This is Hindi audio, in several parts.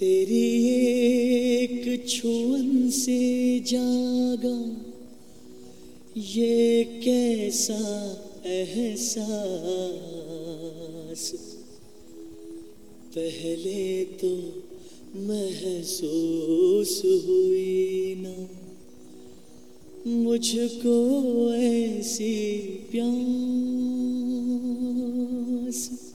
तेरी एक छुअन से जागा। ये कैसा एहसास? पहले तो महसूस हुई ना। मुझको ऐसी प्यास।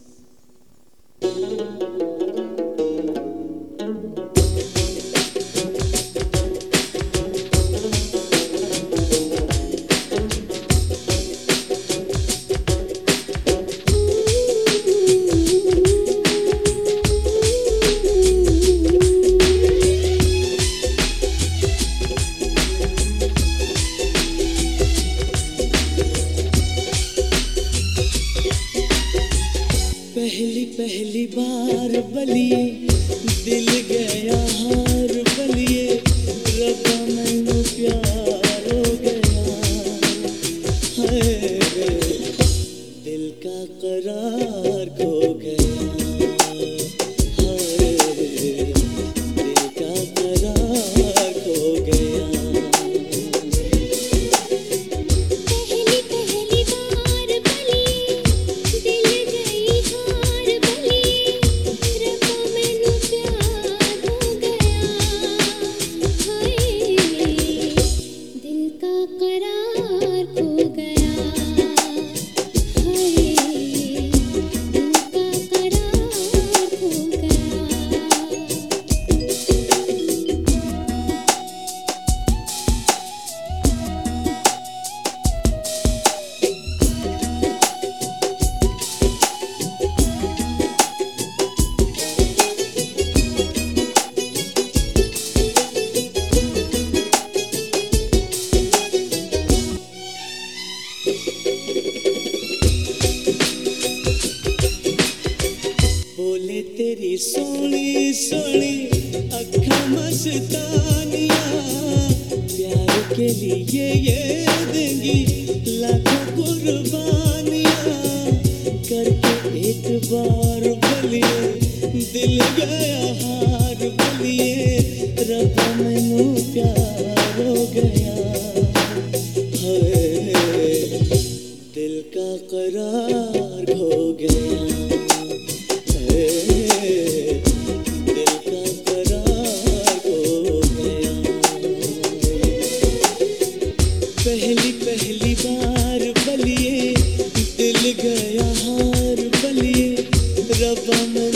बलिए, दिल गया हार बलिए, रबा मैनू प्यार हो गया। है दिल का करार खो बोले, तेरी सोनी सोनी, अखा मस्तानिया, प्यार के लिए ये देंगी लाखों कुर्बानियाँ, करके एक बार बलिए दिल गया हार up on